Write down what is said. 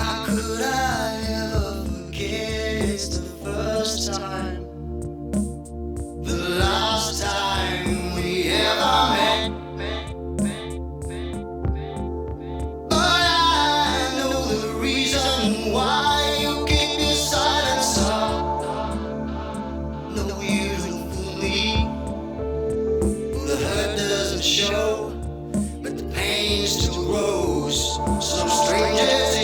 How could I ever forget? It's the first time, the last time we ever met. But I know the reason why you keep your silence up. No, you don't fool me. The hurt doesn't show, but the pain still grows. Some strangers.